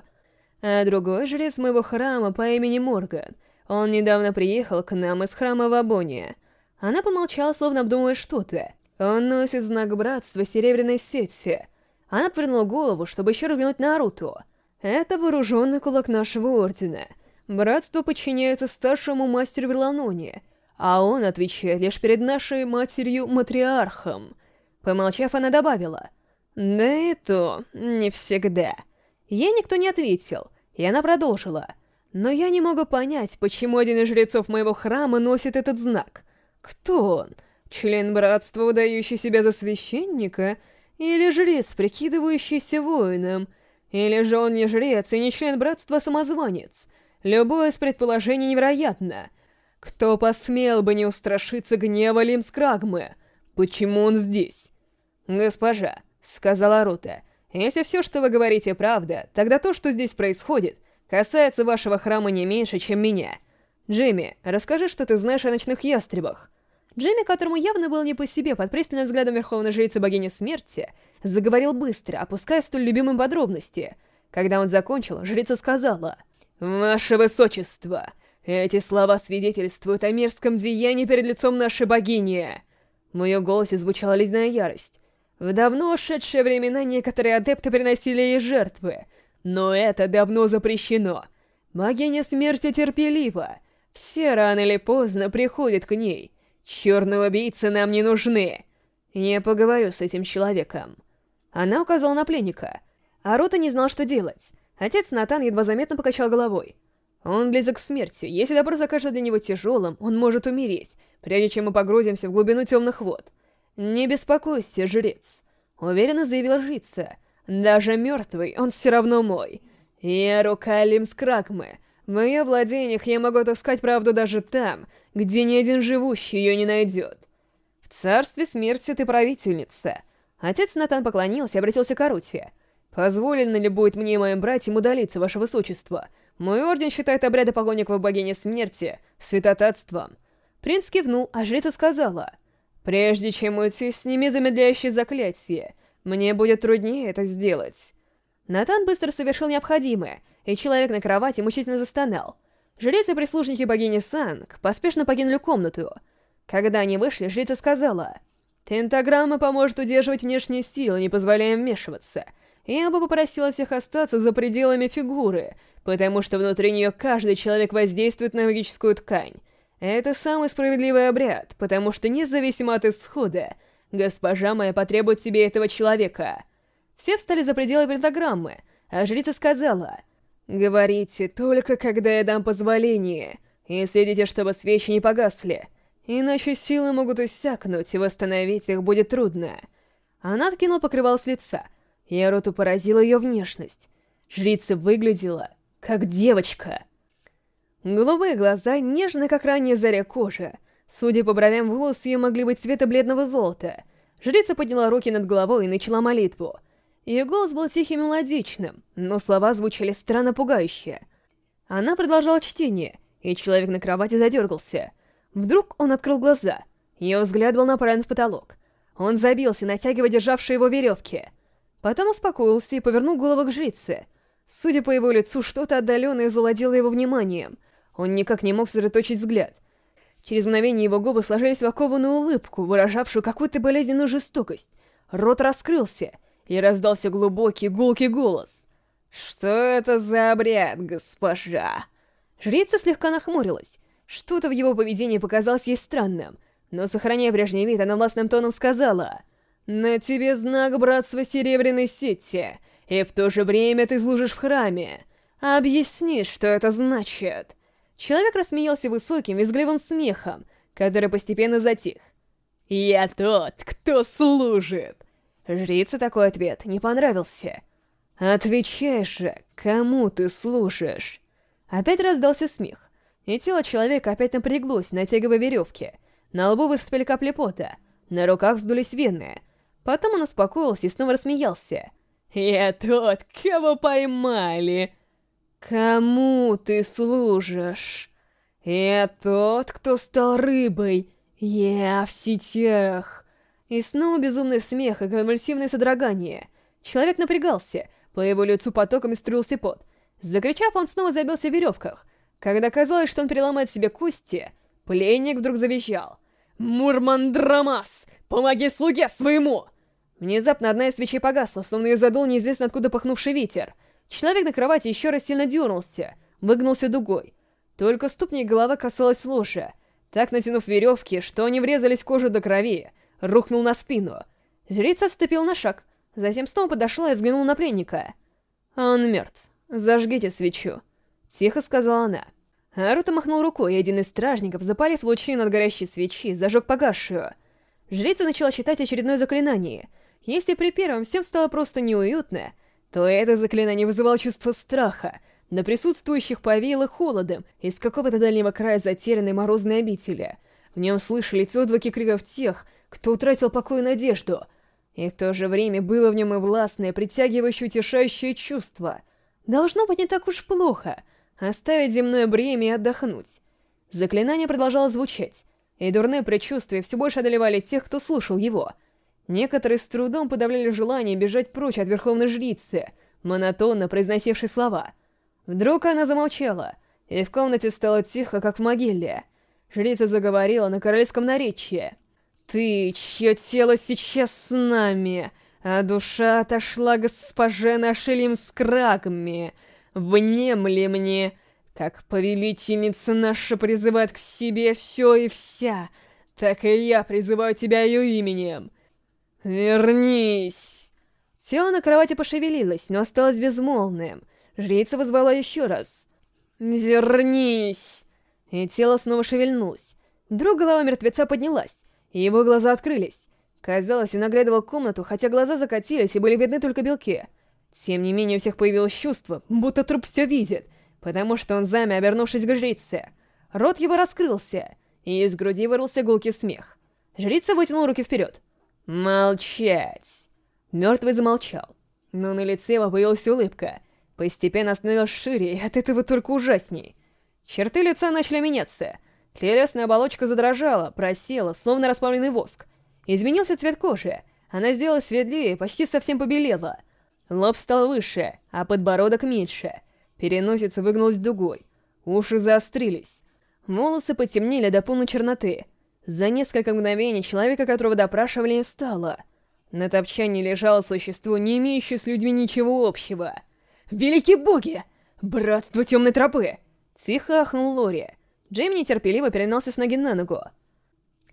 «А другой жрец моего храма по имени Морган. Он недавно приехал к нам из храма в Абоне». Она помолчала, словно обдумывая что-то. «Он носит знак братства серебряной сети». Она повернула голову, чтобы еще разглянуть Наруто. «Это вооруженный кулак нашего ордена. Братство подчиняется старшему мастеру Верланоне, а он отвечает лишь перед нашей матерью-матриархом». Помолчав, она добавила. «Да и не всегда». Ей никто не ответил, и она продолжила. «Но я не могу понять, почему один из жрецов моего храма носит этот знак. Кто он? Член братства, удающий себя за священника? Или жрец, прикидывающийся воином? Или же он не жрец и не член братства, а самозванец? Любое из предположений невероятно. Кто посмел бы не устрашиться гнева Лимскрагмы? Почему он здесь?» «Госпожа», — сказала Рута, — «если все, что вы говорите, правда, тогда то, что здесь происходит, касается вашего храма не меньше, чем меня. Джимми, расскажи, что ты знаешь о ночных ястребах». Джимми, которому явно был не по себе под пристальным взглядом Верховной Жрицы Богини Смерти, заговорил быстро, опуская столь любимым подробности. Когда он закончил, жрица сказала, «Ваше Высочество, эти слова свидетельствуют о мерзком деянии перед лицом нашей богини!» В ее голосе звучала ледяная ярость. Давно ушедшие времена некоторые адепты приносили ей жертвы, но это давно запрещено. Магиня смерти терпелива. Все рано или поздно приходят к ней. Черные убийцы нам не нужны. Я поговорю с этим человеком. Она указала на пленника. а Рота не знал, что делать. Отец Натан едва заметно покачал головой. Он близок к смерти. Если допрос окажется для него тяжелым, он может умереть, прежде чем мы погрузимся в глубину темных вод. «Не беспокойся, жрец», — уверенно заявил жрица. «Даже мертвый, он все равно мой. Я рука Лимскрагмы. В ее владениях я могу отыскать правду даже там, где ни один живущий ее не найдет. В царстве смерти ты правительница». Отец Натан поклонился и обратился к Арутия. «Позволено ли будет мне и моим братьям удалиться, ваше высочество? Мой орден считает обряды поклонников богини смерти святотатством». Принц кивнул, а жрица сказала — Прежде чем уйти, сними замедляющее заклятие. Мне будет труднее это сделать». Натан быстро совершил необходимое, и человек на кровати мучительно застонал. Жрец и прислужники богини Санг поспешно покинули комнату. Когда они вышли, жрица сказала, «Пентаграмма поможет удерживать внешние силы, не позволяя вмешиваться. Я бы попросила всех остаться за пределами фигуры, потому что внутри нее каждый человек воздействует на магическую ткань. Это самый справедливый обряд, потому что независимо от исхода, госпожа моя потребует себе этого человека. Все встали за пределы пентаграммы, а жрица сказала, «Говорите только, когда я дам позволение, и следите, чтобы свечи не погасли, иначе силы могут иссякнуть, и восстановить их будет трудно». Она откинула покрывал с лица, и роту поразила ее внешность. Жрица выглядела, как девочка — Голубые глаза нежно, как ранняя заря кожи. Судя по бровям волос, ее могли быть цвета бледного золота. Жрица подняла руки над головой и начала молитву. Ее голос был тихим и мелодичным, но слова звучали странно пугающе. Она продолжала чтение, и человек на кровати задергался. Вдруг он открыл глаза. Ее взгляд был направлен в потолок. Он забился, натягивая державшие его веревки. Потом успокоился и повернул голову к жрице. Судя по его лицу, что-то отдаленное завладело его вниманием — он никак не мог сосредоточить взгляд. Через мгновение его губы сложились в окованную улыбку, выражавшую какую-то болезненную жестокость. Рот раскрылся, и раздался глубокий, гулкий голос. «Что это за обряд, госпожа?» Жрица слегка нахмурилась. Что-то в его поведении показалось ей странным, но, сохраняя прежний вид, она властным тоном сказала... На тебе знак Братства Серебряной Сети, и в то же время ты служишь в храме. Объясни, что это значит. Человек рассмеялся высоким, изгливым смехом, который постепенно затих. «Я тот, кто служит!» Жрице такой ответ не понравился. «Отвечай же, кому ты служишь?» Опять раздался смех, и тело человека опять напряглось, натягивая веревки. На лбу выступили капли пота, на руках вздулись вены. Потом он успокоился и снова рассмеялся. «Я тот, кого поймали!» «Кому ты служишь?» «Я тот, кто стал рыбой. Я в сетях». И снова безумный смех и конвульсивное содрогание. Человек Человек на кровати еще раз сильно дернулся, выгнулся дугой. Только ступни и голова касалась лужи. Так, натянув веревки, что они врезались в кожу до крови, рухнул на спину. Жрица отступил на шаг, затем снова подошла и взглянула на пленника. «Он мертв. Зажгите свечу», — тихо сказала она. Арута махнул рукой, и один из стражников, запалив лучину над горящей свечи, зажег погасшую. Жрица начала читать очередное заклинание. Если при первом всем стало просто неуютно, — то это заклинание вызывало чувство страха, на присутствующих повеяло холодом из какого-то дальнего края затерянной морозной обители. В нем слышались отзвуки криков тех, кто утратил покой и надежду. И в то же время было в нем и властное, притягивающее, утешающее чувство. Должно быть не так уж плохо оставить земное бремя и отдохнуть. Заклинание продолжало звучать, и дурные предчувствия все больше одолевали тех, кто слушал его — Некоторые с трудом подавляли желание бежать прочь от Верховной Жрицы, монотонно произносившей слова. Вдруг она замолчала, и в комнате стало тихо, как в могиле. Жрица заговорила на королевском наречии. «Ты, чье тело сейчас с нами, а душа отошла госпоже нашелим с крагами, внемли мне, как повелительница наша призывает к себе все и вся, так и я призываю тебя ее именем». «Вернись!» Тело на кровати пошевелилось, но осталось безмолвным. Жрица вызвала еще раз. «Вернись!» И тело снова шевельнулось. Вдруг голова мертвеца поднялась, и его глаза открылись. Казалось, он оглядывал комнату, хотя глаза закатились и были видны только белки. Тем не менее, у всех появилось чувство, будто труп все видит, потому что он замя, обернувшись к жрице. Рот его раскрылся, и из груди вырвался гулкий смех. Жрица вытянула руки вперед. «Молчать!» Мертвый замолчал, но на лице его появилась улыбка. Постепенно становилась шире, и от этого только ужасней. Черты лица начали меняться. Телесная оболочка задрожала, просела, словно расплавленный воск. Изменился цвет кожи. Она сделалась светлее, почти совсем побелела. Лоб стал выше, а подбородок меньше. Переносица выгнулась дугой. Уши заострились. Волосы потемнели до полной черноты — за несколько мгновений человека, которого допрашивали, не стало. На топчане лежало существо, не имеющее с людьми ничего общего. «Великие боги! Братство темной тропы!» Тихо ахнул Лори. Джейми нетерпеливо перенялся с ноги на ногу.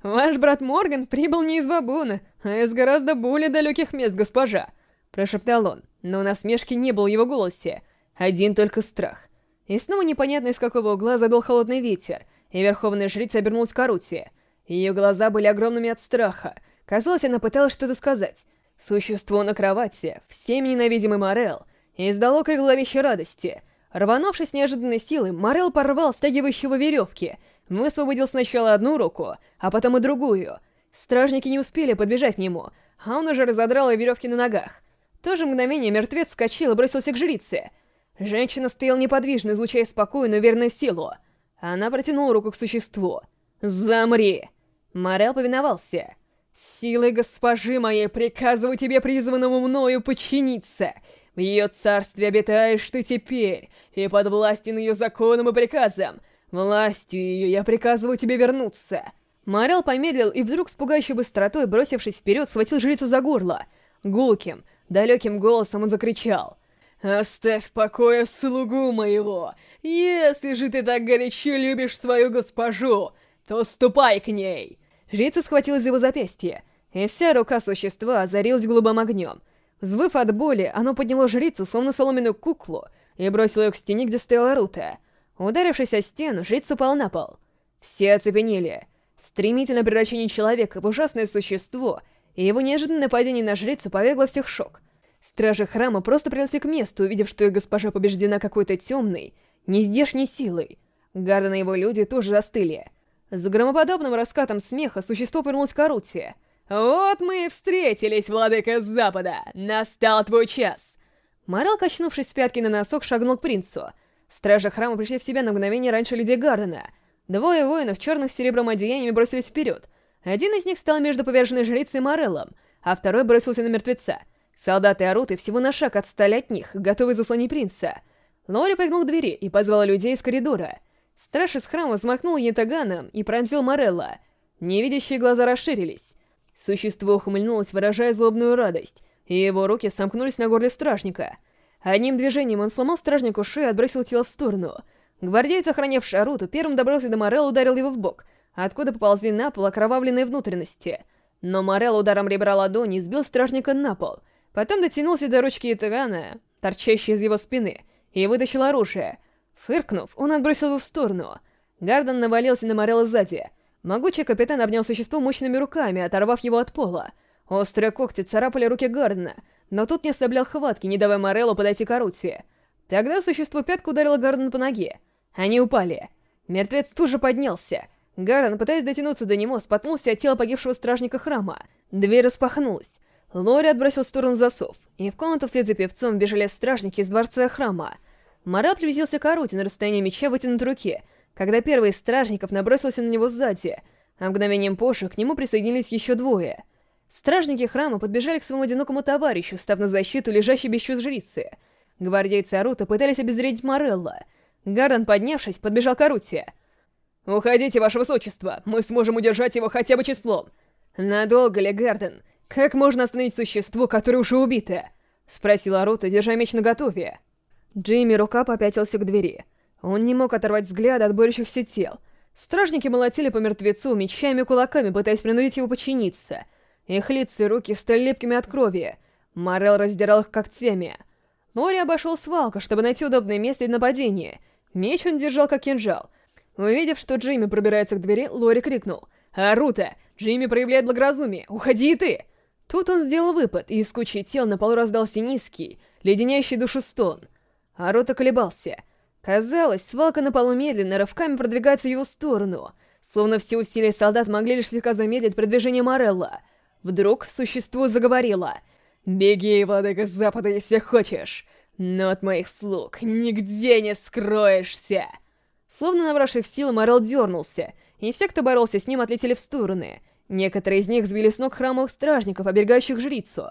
«Ваш брат Морган прибыл не из Вабуна, а из гораздо более далеких мест, госпожа!» Прошептал он, но насмешки не было в его голосе. Один только страх. И снова непонятно из какого угла задул холодный ветер, и верховная жрица обернулась к Арутии. Ее глаза были огромными от страха. Казалось, она пыталась что-то сказать. Существо на кровати, всеми ненавидимый Морел, издало крик зловещей радости. Рванувшись неожиданной силой, Морел порвал стягивающего веревки, высвободил сначала одну руку, а потом и другую. Стражники не успели подбежать к нему, а он уже разодрал и веревки на ногах. В то же мгновение мертвец скочил и бросился к жрице. Женщина стояла неподвижно, излучая спокойную, верную силу. Она протянула руку к существу. «Замри!» Морел повиновался. «Силы госпожи моей приказываю тебе, призванному мною, подчиниться. В ее царстве обитаешь ты теперь, и подвластен ее законам и приказам. Властью ее я приказываю тебе вернуться». Морел помедлил и вдруг с пугающей быстротой, бросившись вперед, схватил жрицу за горло. Гулким, далеким голосом он закричал. «Оставь в покое слугу моего! Если же ты так горячо любишь свою госпожу, то ступай к ней!» Жрица схватилась за его запястье, и вся рука существа озарилась голубым огнем. Взвыв от боли, оно подняло жрицу, словно соломенную куклу, и бросило ее к стене, где стояла Рута. Ударившись о стену, жрица упал на пол. Все оцепенели. Стремительное превращение человека в ужасное существо и его неожиданное нападение на жрицу повергло всех в шок. Стражи храма просто прилетели к месту, увидев, что их госпожа побеждена какой-то темной, нездешней силой. Гарден и его люди тоже застыли. С громоподобным раскатом смеха существо повернулось к Арутия. «Вот мы и встретились, владыка Запада! Настал твой час!» Морал, качнувшись с пятки на носок, шагнул к принцу. Стражи храма пришли в себя на мгновение раньше людей Гардена. Двое воинов черных с серебром одеяниями бросились вперед. Один из них стал между поверженной жрицей и Мореллом, а второй бросился на мертвеца. Солдаты Аруты всего на шаг отстали от них, готовые заслонить принца. Лори прыгнул к двери и позвал людей из коридора. Страж из храма взмахнул ятаганом и пронзил Морелла. Невидящие глаза расширились. Существо ухмыльнулось, выражая злобную радость, и его руки сомкнулись на горле стражника. Одним движением он сломал стражнику шею и отбросил тело в сторону. Гвардеец, охранявший Аруту, первым добрался до Морелла и ударил его в бок, откуда поползли на пол окровавленные внутренности. Но Морелл ударом ребра ладони сбил стражника на пол, потом дотянулся до ручки Ятагана, торчащей из его спины, и вытащил оружие — Фыркнув, он отбросил его в сторону. Гардон навалился на Морелла сзади. Могучий капитан обнял существо мощными руками, оторвав его от пола. Острые когти царапали руки Гардона, но тот не ослаблял хватки, не давая Мореллу подойти к Арутии. Тогда существо пятку ударило Гардена по ноге. Они упали. Мертвец тут же поднялся. Гардон, пытаясь дотянуться до него, споткнулся от тела погибшего стражника храма. Дверь распахнулась. Лори отбросил в сторону засов, и в комнату вслед за певцом бежали стражники из дворца храма — Марат привезился к Аруте на расстоянии меча вытянут руке, когда первый из стражников набросился на него сзади, а мгновением позже к нему присоединились еще двое. Стражники храма подбежали к своему одинокому товарищу, став на защиту лежащей без чувств жрицы. Гвардейцы Арута пытались обезвредить Морелла. Гарден, поднявшись, подбежал к Аруте. «Уходите, ваше высочество, мы сможем удержать его хотя бы числом!» «Надолго ли, Гарден? Как можно остановить существо, которое уже убито?» — спросил Арута, держа меч наготове. Джейми рука попятился к двери. Он не мог оторвать взгляд от борющихся тел. Стражники молотили по мертвецу мечами и кулаками, пытаясь принудить его подчиниться. Их лица и руки стали лепкими от крови. Морел раздирал их когтями. Лори обошел свалку, чтобы найти удобное место для нападения. Меч он держал как кинжал. Увидев, что Джейми пробирается к двери, Лори крикнул. «Арута! Джейми проявляет благоразумие! Уходи и ты!» Тут он сделал выпад, и из Арота колебался. Казалось, свалка на полу медленно, рывками продвигается в его сторону. Словно все усилия солдат могли лишь слегка замедлить продвижение Морелла. Вдруг существо заговорило. «Беги, владыка с запада, если хочешь, но от моих слуг нигде не скроешься!» Словно набравших силы, Морелл дернулся, и все, кто боролся с ним, отлетели в стороны. Некоторые из них сбили с ног храмовых стражников, оберегающих жрицу.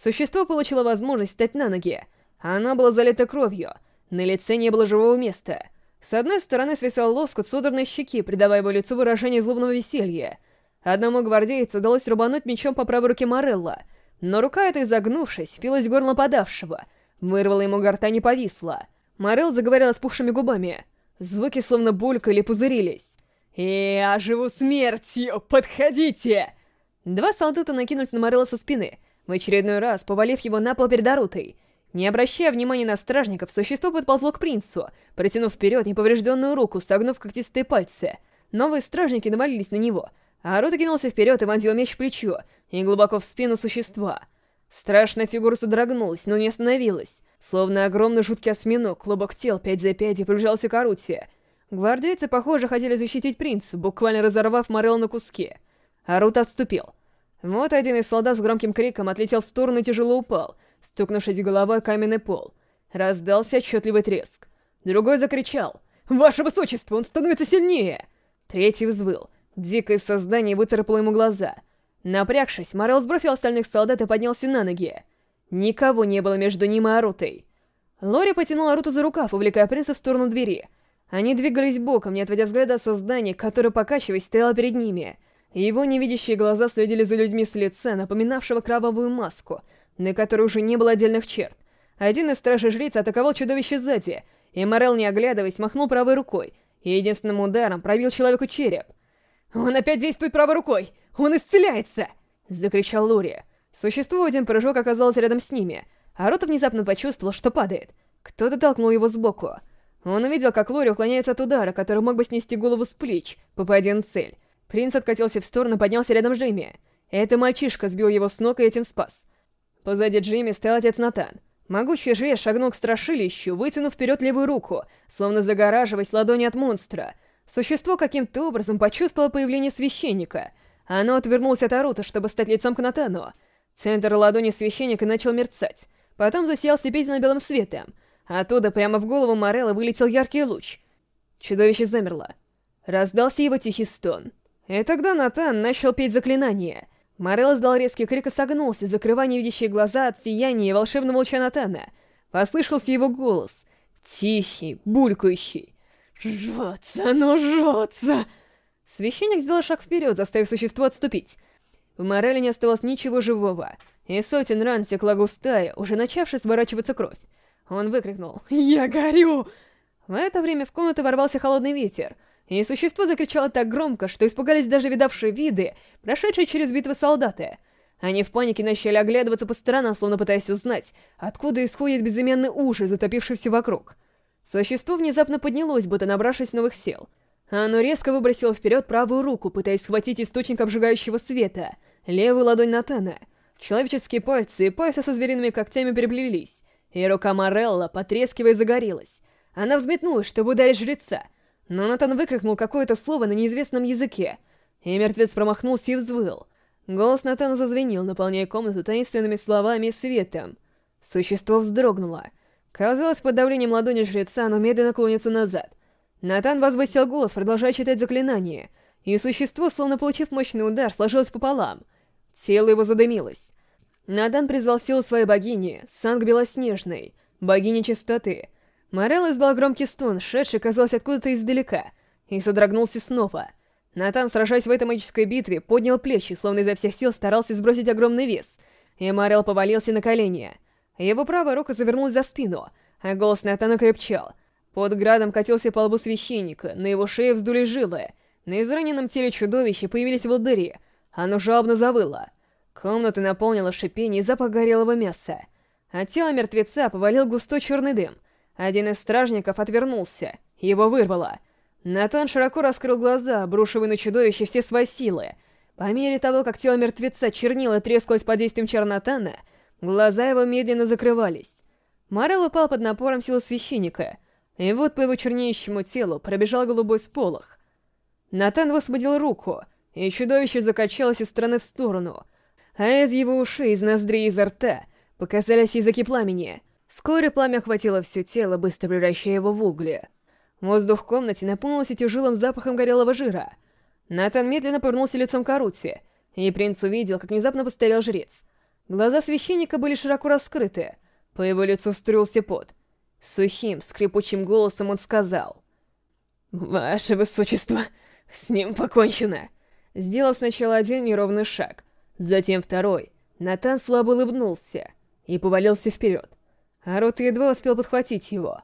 Существо получило возможность встать на ноги. А она была залита кровью, на лице не было живого места. С одной стороны свисал лоскут судорной щеки, придавая его лицу выражение злобного веселья. Одному гвардейцу удалось рубануть мечом по правой руке Морелла, но рука эта, изогнувшись, впилась в горло подавшего, вырвала ему горта не повисла. Морелл заговорил спухшими губами. Звуки словно булькали, пузырились. «Я «Э, а живу смертью! Подходите!» Два солдата накинулись на Морелла со спины, в очередной раз повалив его на пол перед Арутой — не обращая внимания на стражников, существо подползло к принцу, протянув вперед неповрежденную руку, согнув когтистые пальцы. Новые стражники навалились на него, а Аруто кинулся вперед и вонзил меч в плечо и глубоко в спину существа. Страшная фигура содрогнулась, но не остановилась. Словно огромный жуткий осьминог, клубок тел пять за пять приближался к Аруте. Гвардейцы, похоже, хотели защитить принца, буквально разорвав Морел на куски. Арут отступил. Вот один из солдат с громким криком отлетел в сторону и тяжело упал — стукнувшись головой о каменный пол. Раздался отчетливый треск. Другой закричал. «Ваше высочество, он становится сильнее!» Третий взвыл. Дикое создание выцарапало ему глаза. Напрягшись, Морел сбросил остальных солдат и поднялся на ноги. Никого не было между ним и Арутой. Лори потянула Аруту за рукав, увлекая принца в сторону двери. Они двигались боком, не отводя взгляда от создания, которое, покачиваясь, стояло перед ними. Его невидящие глаза следили за людьми с лица, напоминавшего кровавую маску — на которой уже не было отдельных черт. Один из стражей жриц атаковал чудовище сзади, и Морел, не оглядываясь, махнул правой рукой, и единственным ударом пробил человеку череп. «Он опять действует правой рукой! Он исцеляется!» — закричал Лори. Существо в один прыжок оказалось рядом с ними, а Рота внезапно почувствовал, что падает. Кто-то толкнул его сбоку. Он увидел, как Лори уклоняется от удара, который мог бы снести голову с плеч, попадя на цель. Принц откатился в сторону и поднялся рядом с Джимми. Это мальчишка сбил его с ног и этим спас. Позади Джимми стоял отец Натан. Могучий жрец шагнул к страшилищу, вытянув вперед левую руку, словно загораживаясь ладони от монстра. Существо каким-то образом почувствовало появление священника. Оно отвернулось от Арута, чтобы стать лицом к Натану. Центр ладони священника начал мерцать. Потом засиял слепительно белым светом. Оттуда прямо в голову Морелла вылетел Морелос дал резкий крик и согнулся, закрывая невидящие глаза от сияния волшебного луча Натана. Послышался его голос. Тихий, булькающий. «Жжется, ну жжется!» Священник сделал шаг вперед, заставив существо отступить. В Мореле не осталось ничего живого, и сотен ран текла густая, уже начавшая сворачиваться кровь. Он выкрикнул «Я горю!» В это время в комнату ворвался холодный ветер, и существо закричало так громко, что испугались даже видавшие виды, прошедшие через битвы солдаты. Они в панике начали оглядываться по сторонам, словно пытаясь узнать, откуда исходит безымянный ужас, затопивший все вокруг. Существо внезапно поднялось, будто набравшись новых сил. Оно резко выбросило вперед правую руку, пытаясь схватить источник обжигающего света, левую ладонь Натана. Человеческие пальцы и пальцы со звериными когтями переплелись, и рука Морелла, потрескивая, загорелась. Она взметнулась, чтобы ударить жреца, но Натан выкрикнул какое-то слово на неизвестном языке, и мертвец промахнулся и взвыл. Голос Натана зазвенел, наполняя комнату таинственными словами и светом. Существо вздрогнуло. Казалось, под давлением ладони жреца оно медленно клонится назад. Натан возвысил голос, продолжая читать заклинание, и существо, словно получив мощный удар, сложилось пополам. Тело его задымилось. Натан призвал силу своей богини, Санг Белоснежной, богини чистоты, Морелес издал громкий стон, шедший, казалось, откуда-то издалека, и содрогнулся снова. Натан, сражаясь в этой магической битве, поднял плечи, словно изо всех сил старался сбросить огромный вес, и Морел повалился на колени. Его правая рука завернулась за спину, а голос Натана крепчал. Под градом катился по лбу священника, на его шее вздули жилы. На израненном теле чудовища появились волдыри, оно жалобно завыло. Комнату наполнило шипение и запах горелого мяса. От тела мертвеца повалил густой черный дым, один из стражников отвернулся, его вырвало. Натан широко раскрыл глаза, обрушивая на чудовище все свои силы. По мере того, как тело мертвеца чернило трескалось под действием чернотана, глаза его медленно закрывались. Морел упал под напором силы священника, и вот по его чернеющему телу пробежал голубой сполох. Натан высвободил руку, и чудовище закачалось из стороны в сторону, а из его ушей, из ноздрей и изо рта показались языки пламени — Вскоре пламя охватило все тело, быстро превращая его в угли. Воздух в комнате наполнился тяжелым запахом горелого жира. Натан медленно повернулся лицом к Арути, и принц увидел, как внезапно постарел жрец. Глаза священника были широко раскрыты, по его лицу стрелся пот. Сухим, скрипучим голосом он сказал. «Ваше высочество, с ним покончено!» Сделав сначала один неровный шаг, затем второй, Натан слабо улыбнулся и повалился вперед. А Рот едва успел подхватить его.